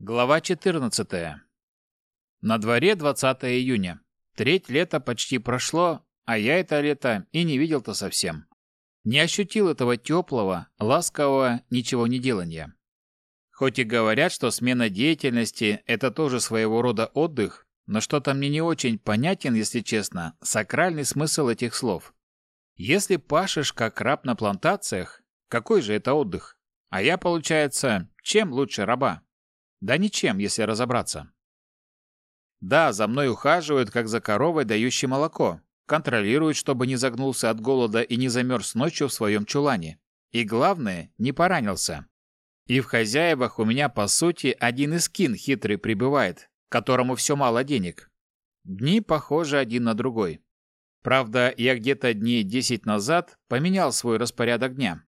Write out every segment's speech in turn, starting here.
Глава 14. На дворе 20 июня. Треть лета почти прошло, а я это лето и не видел-то совсем. Не ощутил этого теплого, ласкового ничего не делания. Хоть и говорят, что смена деятельности – это тоже своего рода отдых, но что-то мне не очень понятен, если честно, сакральный смысл этих слов. Если пашешь как раб на плантациях, какой же это отдых? А я, получается, чем лучше раба? Да ничем, если разобраться. Да, за мной ухаживают, как за коровой, дающей молоко. Контролируют, чтобы не загнулся от голода и не замерз ночью в своем чулане. И главное, не поранился. И в хозяевах у меня, по сути, один из кин хитрый прибывает, которому все мало денег. Дни похожи один на другой. Правда, я где-то дней десять назад поменял свой распорядок дня.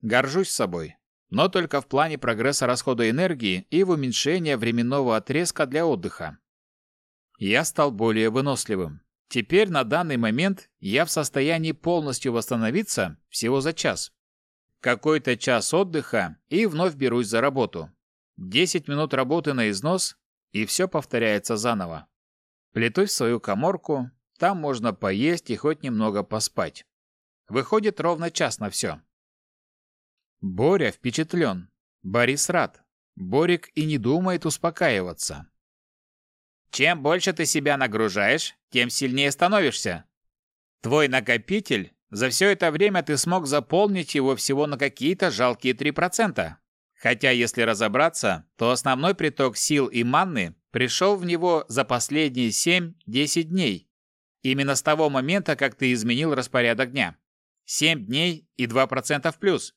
Горжусь собой но только в плане прогресса расхода энергии и в уменьшения временного отрезка для отдыха. Я стал более выносливым. Теперь на данный момент я в состоянии полностью восстановиться всего за час. Какой-то час отдыха и вновь берусь за работу. 10 минут работы на износ, и все повторяется заново. Плетусь в свою коморку, там можно поесть и хоть немного поспать. Выходит ровно час на все. Боря впечатлен. Борис рад. Борик и не думает успокаиваться. Чем больше ты себя нагружаешь, тем сильнее становишься. Твой накопитель, за все это время ты смог заполнить его всего на какие-то жалкие 3%. Хотя, если разобраться, то основной приток сил и манны пришел в него за последние 7-10 дней. Именно с того момента, как ты изменил распорядок дня. 7 дней и 2% в плюс.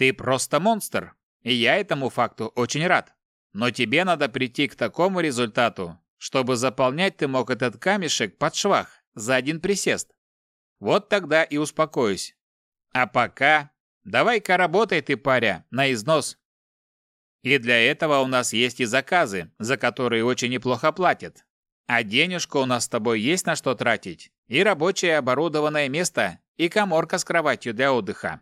Ты просто монстр, и я этому факту очень рад. Но тебе надо прийти к такому результату, чтобы заполнять ты мог этот камешек под швах за один присест. Вот тогда и успокоюсь. А пока давай-ка работай ты, паря, на износ. И для этого у нас есть и заказы, за которые очень неплохо платят. А денежку у нас с тобой есть на что тратить, и рабочее оборудованное место, и коморка с кроватью для отдыха.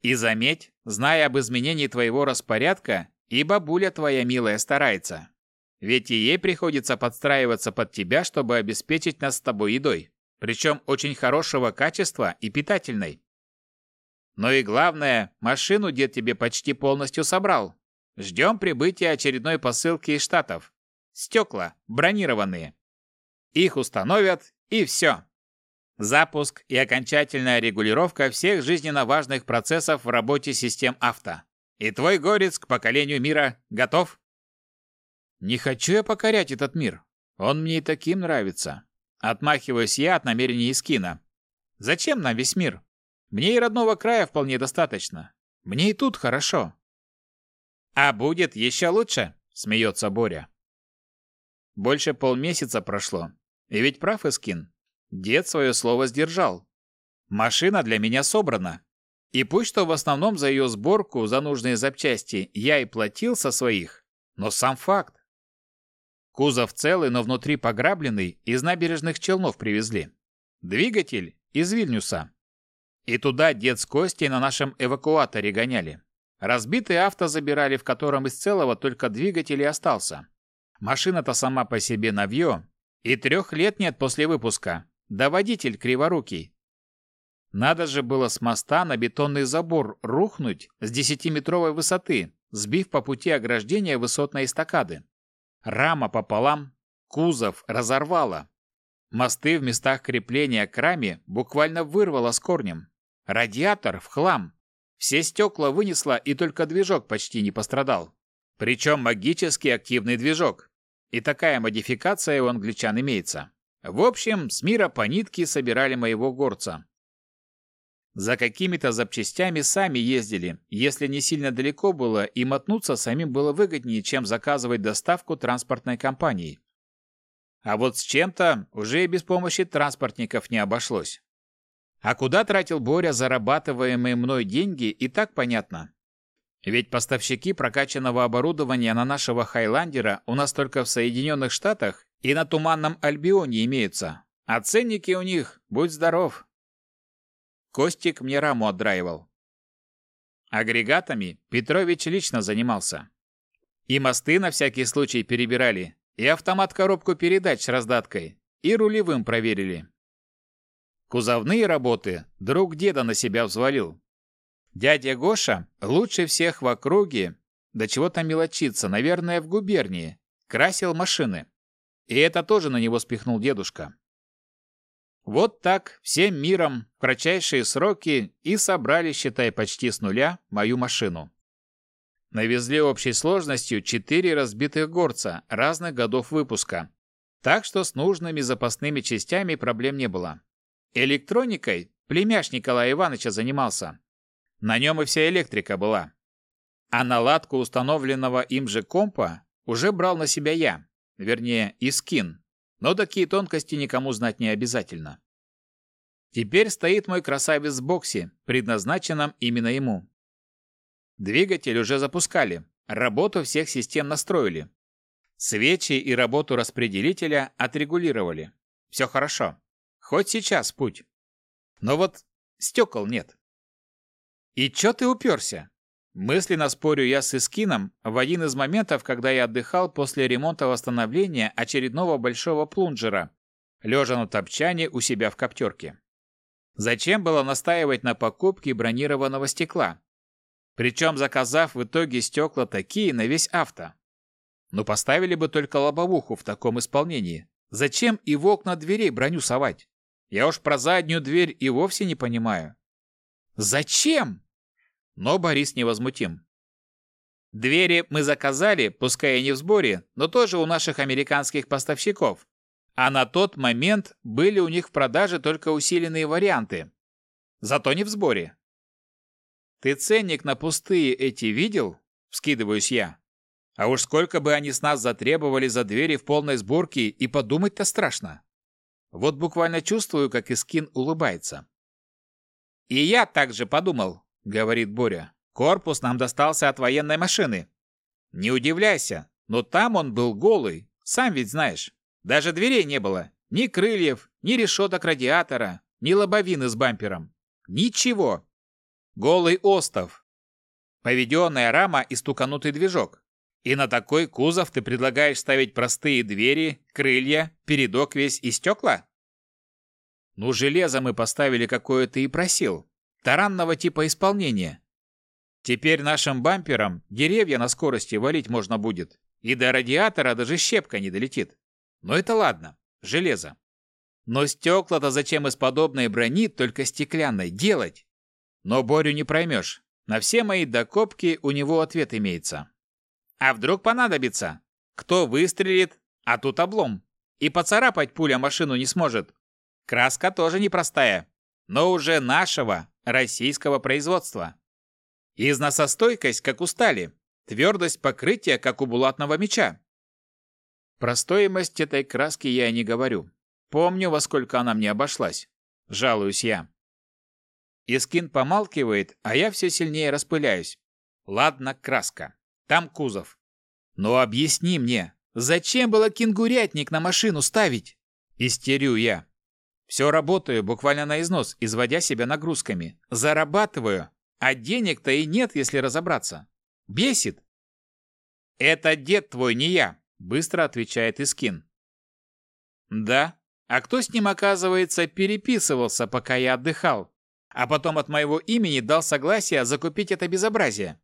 И заметь, зная об изменении твоего распорядка, и бабуля твоя милая старается. Ведь и ей приходится подстраиваться под тебя, чтобы обеспечить нас с тобой едой. Причем очень хорошего качества и питательной. Но и главное, машину дед тебе почти полностью собрал. Ждем прибытия очередной посылки из Штатов. Стекла, бронированные. Их установят, и все. Запуск и окончательная регулировка всех жизненно важных процессов в работе систем авто. И твой горец к поколению мира готов? Не хочу я покорять этот мир. Он мне и таким нравится. Отмахиваюсь я от намерений Искина. Зачем нам весь мир? Мне и родного края вполне достаточно. Мне и тут хорошо. А будет еще лучше, смеется Боря. Больше полмесяца прошло. И ведь прав Искин. Дед свое слово сдержал. Машина для меня собрана. И пусть что в основном за ее сборку, за нужные запчасти, я и платил со своих, но сам факт. Кузов целый, но внутри пограбленный, из набережных Челнов привезли. Двигатель из Вильнюса. И туда дед с Костей на нашем эвакуаторе гоняли. Разбитый авто забирали, в котором из целого только двигатель и остался. Машина-то сама по себе навье, и трех лет нет после выпуска. Да водитель криворукий. Надо же было с моста на бетонный забор рухнуть с десятиметровой высоты, сбив по пути ограждения высотной эстакады. Рама пополам, кузов разорвало. Мосты в местах крепления к раме буквально вырвало с корнем. Радиатор в хлам. Все стекла вынесло, и только движок почти не пострадал. Причем магически активный движок. И такая модификация у англичан имеется. В общем, с мира по нитке собирали моего горца. За какими-то запчастями сами ездили. Если не сильно далеко было, и мотнуться самим было выгоднее, чем заказывать доставку транспортной компании. А вот с чем-то уже и без помощи транспортников не обошлось. А куда тратил Боря зарабатываемые мной деньги, и так понятно. Ведь поставщики прокачанного оборудования на нашего Хайландера у нас только в Соединенных Штатах и на Туманном Альбионе имеются. А ценники у них, будь здоров. Костик мне раму отдраивал. Агрегатами Петрович лично занимался. И мосты на всякий случай перебирали, и автомат-коробку передач с раздаткой, и рулевым проверили. Кузовные работы друг деда на себя взвалил. Дядя Гоша лучше всех в округе, до чего там мелочиться, наверное, в губернии, красил машины. И это тоже на него спихнул дедушка. Вот так, всем миром, в кратчайшие сроки и собрали, считай, почти с нуля мою машину. Навезли общей сложностью четыре разбитых горца разных годов выпуска, так что с нужными запасными частями проблем не было. Электроникой племяш Николая Ивановича занимался. На нем и вся электрика была. А наладку установленного им же компа уже брал на себя я, вернее, Искин, но такие тонкости никому знать не обязательно. Теперь стоит мой красавец в боксе, предназначенном именно ему. Двигатель уже запускали, работу всех систем настроили. Свечи и работу распределителя отрегулировали. Все хорошо. Хоть сейчас путь. Но вот стекол нет. И чё ты уперся? Мысленно спорю я с Искином в один из моментов, когда я отдыхал после ремонта восстановления очередного большого плунжера, лежа на топчане у себя в коптерке. Зачем было настаивать на покупке бронированного стекла? Причем заказав в итоге стекла такие на весь авто. Ну поставили бы только лобовуху в таком исполнении. Зачем и в окна дверей броню совать? Я уж про заднюю дверь и вовсе не понимаю. Зачем? Но Борис невозмутим. Двери мы заказали, пускай и не в сборе, но тоже у наших американских поставщиков. А на тот момент были у них в продаже только усиленные варианты. Зато не в сборе. Ты ценник на пустые эти видел? Вскидываюсь я. А уж сколько бы они с нас затребовали за двери в полной сборке, и подумать-то страшно. Вот буквально чувствую, как Искин улыбается. «И я так же подумал», — говорит Боря. «Корпус нам достался от военной машины. Не удивляйся, но там он был голый, сам ведь знаешь. Даже дверей не было, ни крыльев, ни решеток радиатора, ни лобовины с бампером. Ничего. Голый остов. Поведенная рама и стуканутый движок. И на такой кузов ты предлагаешь ставить простые двери, крылья, передок весь и стекла? Ну, железо мы поставили какое ты и просил. Таранного типа исполнения. Теперь нашим бампером деревья на скорости валить можно будет. И до радиатора даже щепка не долетит. Но это ладно. Железо. Но стекла-то зачем из подобной брони, только стеклянной, делать? Но Борю не проймешь. На все мои докопки у него ответ имеется. А вдруг понадобится? Кто выстрелит, а тут облом. И поцарапать пуля машину не сможет. Краска тоже непростая, но уже нашего, российского производства. Износостойкость, как у стали. Твердость покрытия, как у булатного меча. Про стоимость этой краски я и не говорю. Помню, во сколько она мне обошлась. Жалуюсь я. Искин помалкивает, а я все сильнее распыляюсь. Ладно, краска. Там кузов. Но объясни мне, зачем было кенгурятник на машину ставить? Истерю я. Все работаю буквально на износ, изводя себя нагрузками. Зарабатываю, а денег-то и нет, если разобраться. Бесит. Это дед твой, не я, быстро отвечает Искин. Да? А кто с ним, оказывается, переписывался, пока я отдыхал? А потом от моего имени дал согласие закупить это безобразие.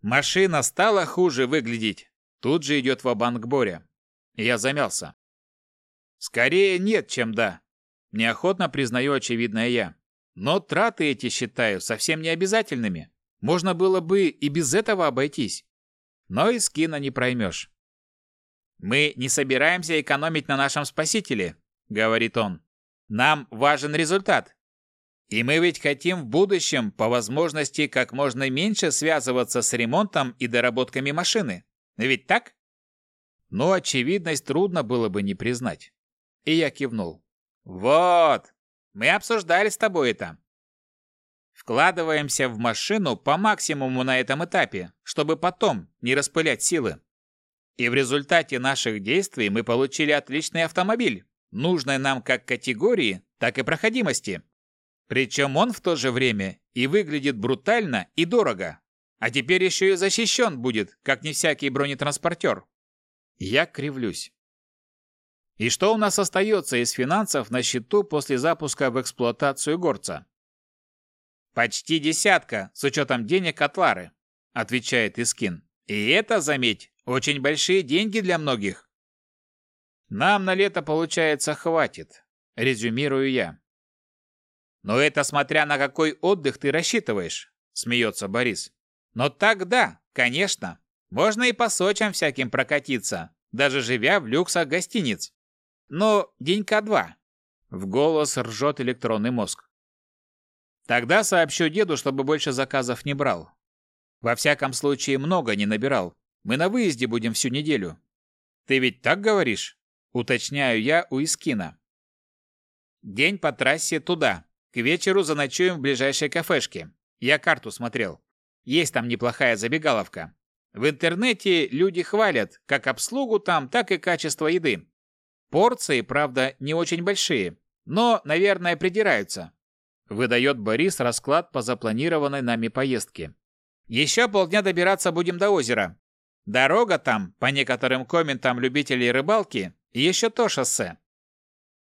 Машина стала хуже выглядеть. Тут же идет в банк Боря. Я замялся. Скорее нет, чем да. Неохотно признаю очевидное я. Но траты эти считаю совсем не обязательными. Можно было бы и без этого обойтись. Но и скина не проймешь. «Мы не собираемся экономить на нашем спасителе», — говорит он. «Нам важен результат. И мы ведь хотим в будущем, по возможности, как можно меньше связываться с ремонтом и доработками машины. Ведь так?» Но очевидность трудно было бы не признать. И я кивнул. «Вот, мы обсуждали с тобой это. Вкладываемся в машину по максимуму на этом этапе, чтобы потом не распылять силы. И в результате наших действий мы получили отличный автомобиль, нужный нам как категории, так и проходимости. Причем он в то же время и выглядит брутально и дорого. А теперь еще и защищен будет, как не всякий бронетранспортер. Я кривлюсь. И что у нас остается из финансов на счету после запуска в эксплуатацию горца? Почти десятка, с учетом денег от Лары, отвечает Искин. И это, заметь, очень большие деньги для многих. Нам на лето, получается, хватит, резюмирую я. Но это смотря на какой отдых ты рассчитываешь, смеется Борис. Но тогда, конечно, можно и по Сочам всяким прокатиться, даже живя в люксах гостиниц. Но денька два. В голос ржет электронный мозг. Тогда сообщу деду, чтобы больше заказов не брал. Во всяком случае, много не набирал. Мы на выезде будем всю неделю. Ты ведь так говоришь? Уточняю я у Искина. День по трассе туда. К вечеру заночуем в ближайшей кафешке. Я карту смотрел. Есть там неплохая забегаловка. В интернете люди хвалят как обслугу там, так и качество еды. Порции, правда, не очень большие, но, наверное, придираются. Выдает Борис расклад по запланированной нами поездке. Еще полдня добираться будем до озера. Дорога там, по некоторым комментам любителей рыбалки, еще то шоссе.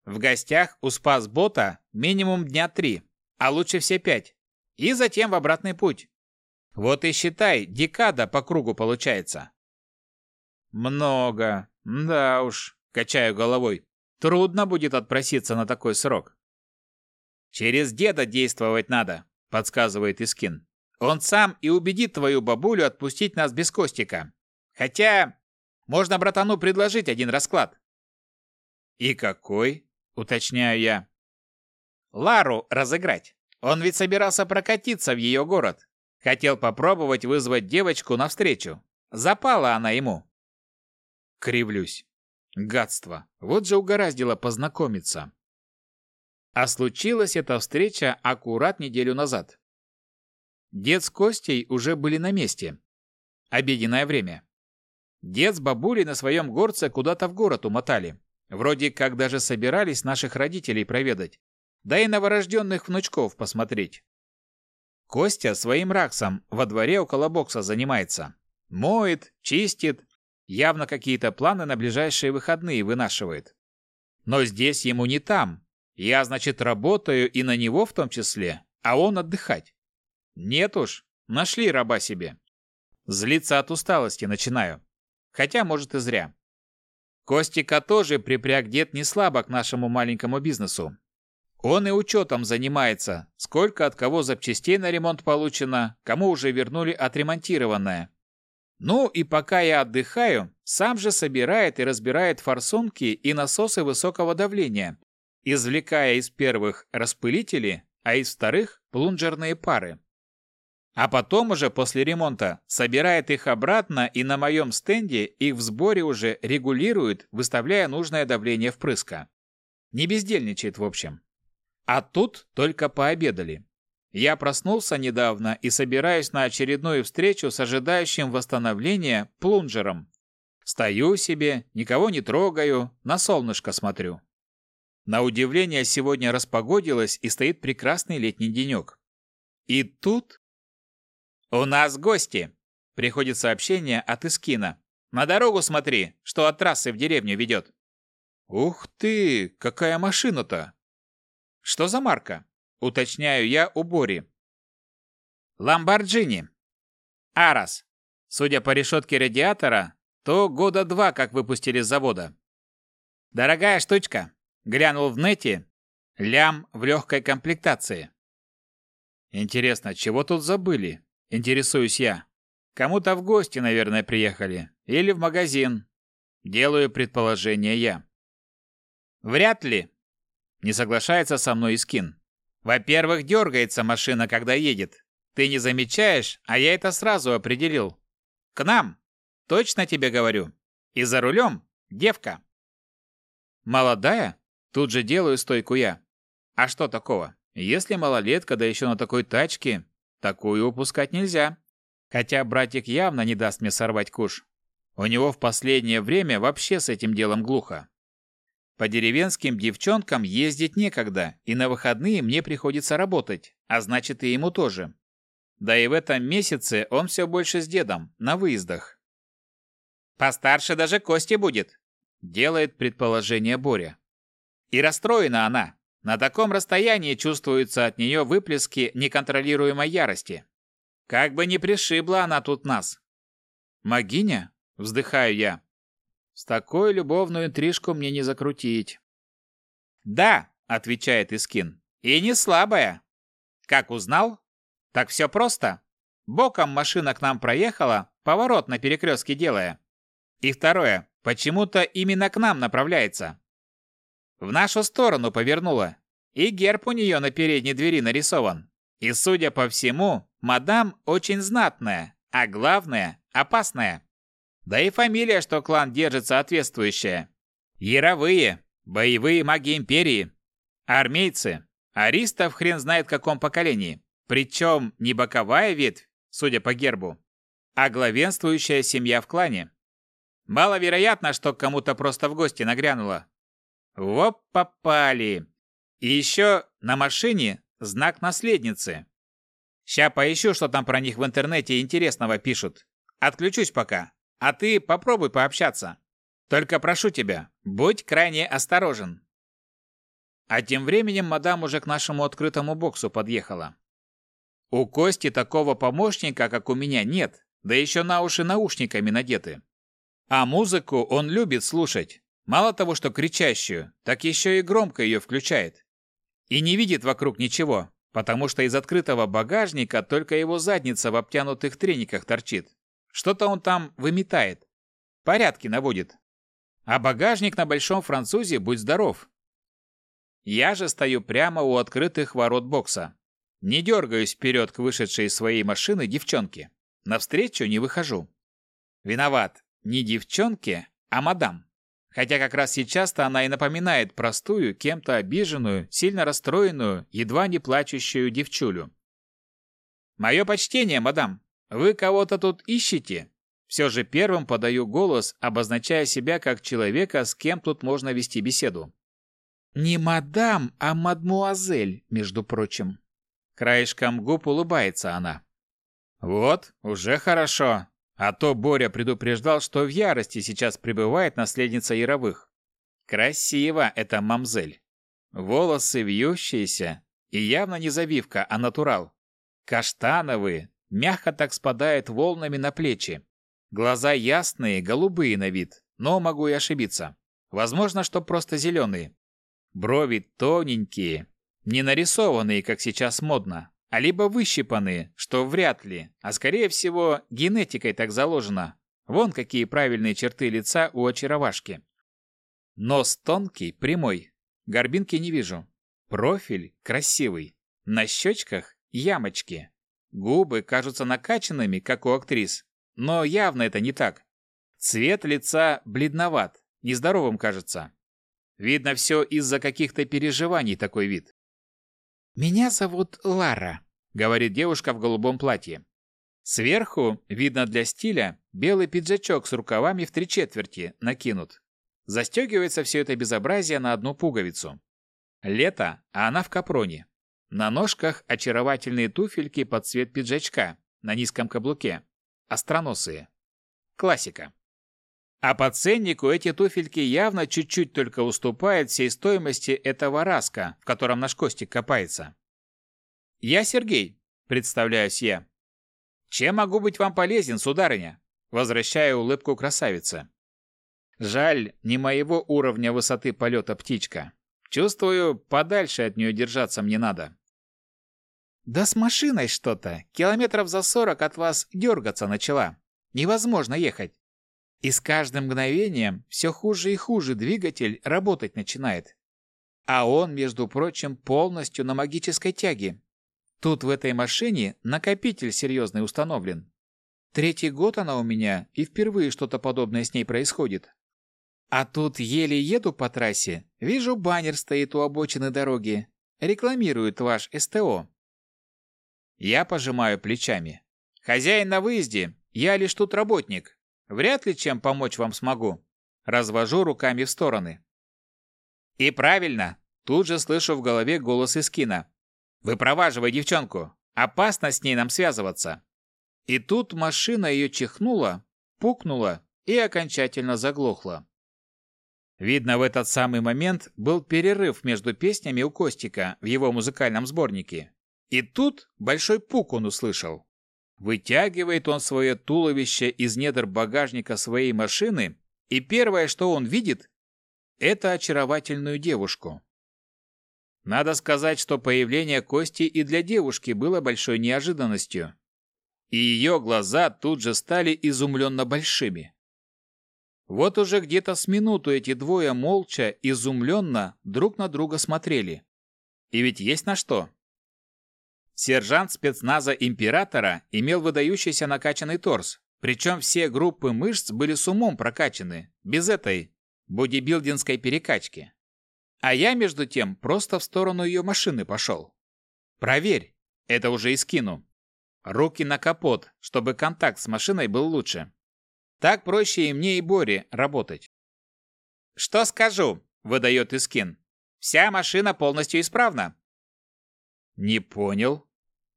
В гостях у спас-бота минимум дня три, а лучше все пять. И затем в обратный путь. Вот и считай, декада по кругу получается. Много. Да уж, качаю головой. Трудно будет отпроситься на такой срок. Через деда действовать надо, подсказывает Искин. Он сам и убедит твою бабулю отпустить нас без Костика. Хотя можно братану предложить один расклад. И какой? Уточняю я. Лару разыграть. Он ведь собирался прокатиться в ее город. Хотел попробовать вызвать девочку навстречу. Запала она ему. Кривлюсь. Гадство. Вот же угораздило познакомиться. А случилась эта встреча аккурат неделю назад. Дед с Костей уже были на месте. Обеденное время. Дед с бабулей на своем горце куда-то в город умотали. Вроде как даже собирались наших родителей проведать. Да и новорожденных внучков посмотреть. Костя своим раксом во дворе около бокса занимается. Моет, чистит, явно какие-то планы на ближайшие выходные вынашивает. Но здесь ему не там. Я, значит, работаю и на него в том числе, а он отдыхать. Нет уж, нашли раба себе. Злиться от усталости начинаю. Хотя, может, и зря. Костика тоже припряг дед не слабо к нашему маленькому бизнесу. Он и учетом занимается, сколько от кого запчастей на ремонт получено, кому уже вернули отремонтированное. Ну и пока я отдыхаю, сам же собирает и разбирает форсунки и насосы высокого давления, извлекая из первых распылители, а из вторых плунжерные пары. А потом уже после ремонта собирает их обратно и на моем стенде их в сборе уже регулирует, выставляя нужное давление впрыска. Не бездельничает в общем. А тут только пообедали. Я проснулся недавно и собираюсь на очередную встречу с ожидающим восстановления плунжером. Стою себе, никого не трогаю, на солнышко смотрю. На удивление, сегодня распогодилось и стоит прекрасный летний денек. И тут... «У нас гости!» — приходит сообщение от Искина. «На дорогу смотри, что от трассы в деревню ведет». «Ух ты, какая машина-то!» Что за марка? Уточняю я у Бори. Ламборджини. Арас. Судя по решетке радиатора, то года два как выпустили с завода. Дорогая штучка. Глянул в нете. Лям в легкой комплектации. Интересно, чего тут забыли? Интересуюсь я. Кому-то в гости, наверное, приехали. Или в магазин. Делаю предположение я. Вряд ли, не соглашается со мной Искин. Во-первых, дергается машина, когда едет. Ты не замечаешь, а я это сразу определил. К нам. Точно тебе говорю. И за рулем девка. Молодая? Тут же делаю стойку я. А что такого? Если малолетка, да еще на такой тачке, такую упускать нельзя. Хотя братик явно не даст мне сорвать куш. У него в последнее время вообще с этим делом глухо. По деревенским девчонкам ездить некогда, и на выходные мне приходится работать, а значит и ему тоже. Да и в этом месяце он все больше с дедом, на выездах. Постарше даже Кости будет, делает предположение Боря. И расстроена она. На таком расстоянии чувствуются от нее выплески неконтролируемой ярости. Как бы не пришибла она тут нас. Магиня? Вздыхаю я. С такой любовную интрижку мне не закрутить. Да, отвечает Искин. И не слабая. Как узнал? Так все просто. Боком машина к нам проехала, поворот на перекрестке делая. И второе, почему-то именно к нам направляется. В нашу сторону повернула. И герб у нее на передней двери нарисован. И, судя по всему, мадам очень знатная, а главное, опасная. Да и фамилия, что клан держит соответствующая. Яровые, боевые маги Империи. Армейцы. Аристов хрен знает в каком поколении. Причем не боковая ветвь, судя по гербу, а главенствующая семья в клане. Маловероятно, что кому-то просто в гости нагрянуло. Воп, попали. И еще на машине знак наследницы. Ща поищу, что там про них в интернете интересного пишут. Отключусь пока. А ты попробуй пообщаться. Только прошу тебя, будь крайне осторожен. А тем временем мадам уже к нашему открытому боксу подъехала. У Кости такого помощника, как у меня, нет, да еще на уши наушниками надеты. А музыку он любит слушать. Мало того, что кричащую, так еще и громко ее включает. И не видит вокруг ничего, потому что из открытого багажника только его задница в обтянутых трениках торчит. Что-то он там выметает. Порядки наводит. А багажник на большом французе, будь здоров. Я же стою прямо у открытых ворот бокса. Не дергаюсь вперед к вышедшей из своей машины девчонке. Навстречу не выхожу. Виноват. Не девчонке, а мадам. Хотя как раз сейчас-то она и напоминает простую, кем-то обиженную, сильно расстроенную, едва не плачущую девчулю. «Мое почтение, мадам. Вы кого-то тут ищете?» Все же первым подаю голос, обозначая себя как человека, с кем тут можно вести беседу. Не мадам, а мадмуазель, между прочим. Краешком губ улыбается она. Вот, уже хорошо. А то Боря предупреждал, что в ярости сейчас пребывает наследница Яровых. Красиво это мамзель. Волосы вьющиеся, и явно не завивка, а натурал. Каштановые, мягко так спадают волнами на плечи. Глаза ясные, голубые на вид, но могу и ошибиться. Возможно, что просто зеленые. Брови тоненькие, не нарисованные, как сейчас модно, а либо выщипанные, что вряд ли, а скорее всего генетикой так заложено. Вон какие правильные черты лица у очаровашки. Нос тонкий, прямой, горбинки не вижу. Профиль красивый, на щечках ямочки. Губы кажутся накачанными, как у актрис, но явно это не так. Цвет лица бледноват, нездоровым кажется. Видно, все из-за каких-то переживаний такой вид. «Меня зовут Лара», — говорит девушка в голубом платье. Сверху, видно для стиля, белый пиджачок с рукавами в три четверти накинут. Застегивается все это безобразие на одну пуговицу. Лето, а она в капроне. На ножках очаровательные туфельки под цвет пиджачка, на низком каблуке. Остроносые. Классика. А по ценнику эти туфельки явно чуть-чуть только уступают всей стоимости этого раска, в котором наш Костик копается. «Я Сергей», — представляюсь я. «Чем могу быть вам полезен, сударыня?» Возвращаю улыбку красавице. Жаль, не моего уровня высоты полета птичка. Чувствую, подальше от нее держаться мне надо. Да с машиной что-то. Километров за сорок от вас дергаться начала. Невозможно ехать. И с каждым мгновением все хуже и хуже двигатель работать начинает. А он, между прочим, полностью на магической тяге. Тут в этой машине накопитель серьезный установлен. Третий год она у меня, и впервые что-то подобное с ней происходит. А тут еле еду по трассе, вижу баннер стоит у обочины дороги. Рекламирует ваш СТО. Я пожимаю плечами. Хозяин на выезде, я лишь тут работник. Вряд ли чем помочь вам смогу. Развожу руками в стороны. И правильно. Тут же слышу в голове голос Искина. Выпроваживай девчонку. Опасно с ней нам связываться. И тут машина ее чихнула, пукнула и окончательно заглохла. Видно, в этот самый момент был перерыв между песнями у Костика в его музыкальном сборнике. И тут большой пук он услышал. Вытягивает он свое туловище из недр багажника своей машины, и первое, что он видит, это очаровательную девушку. Надо сказать, что появление Кости и для девушки было большой неожиданностью. И ее глаза тут же стали изумленно большими. Вот уже где-то с минуту эти двое молча, изумленно друг на друга смотрели. И ведь есть на что. Сержант спецназа Императора имел выдающийся накачанный торс, причем все группы мышц были с умом прокачаны, без этой бодибилдинской перекачки. А я, между тем, просто в сторону ее машины пошел. Проверь, это уже и скину. Руки на капот, чтобы контакт с машиной был лучше. Так проще и мне, и Боре работать. «Что скажу?» – выдает Искин. «Вся машина полностью исправна». «Не понял».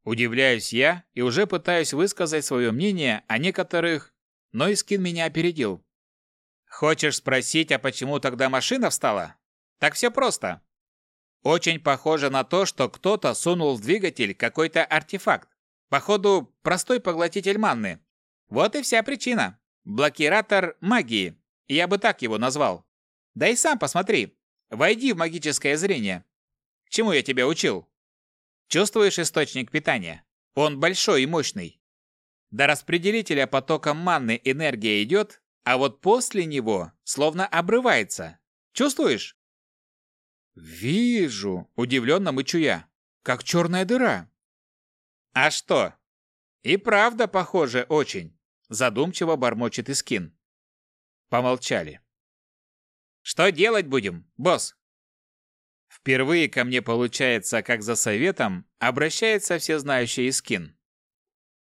Удивляюсь я и уже пытаюсь высказать свое мнение о некоторых, но Искин меня опередил. «Хочешь спросить, а почему тогда машина встала? Так все просто. Очень похоже на то, что кто-то сунул в двигатель какой-то артефакт. Походу, простой поглотитель манны. Вот и вся причина. Блокиратор магии. Я бы так его назвал. Да и сам посмотри. Войди в магическое зрение. Чему я тебя учил? Чувствуешь источник питания? Он большой и мощный. До распределителя потока манны энергия идет, а вот после него словно обрывается. Чувствуешь? «Вижу!» – удивленно мычу я. «Как черная дыра!» «А что?» «И правда похоже очень!» – задумчиво бормочет Искин. Помолчали. «Что делать будем, босс?» Впервые ко мне получается, как за советом, обращается всезнающий Искин.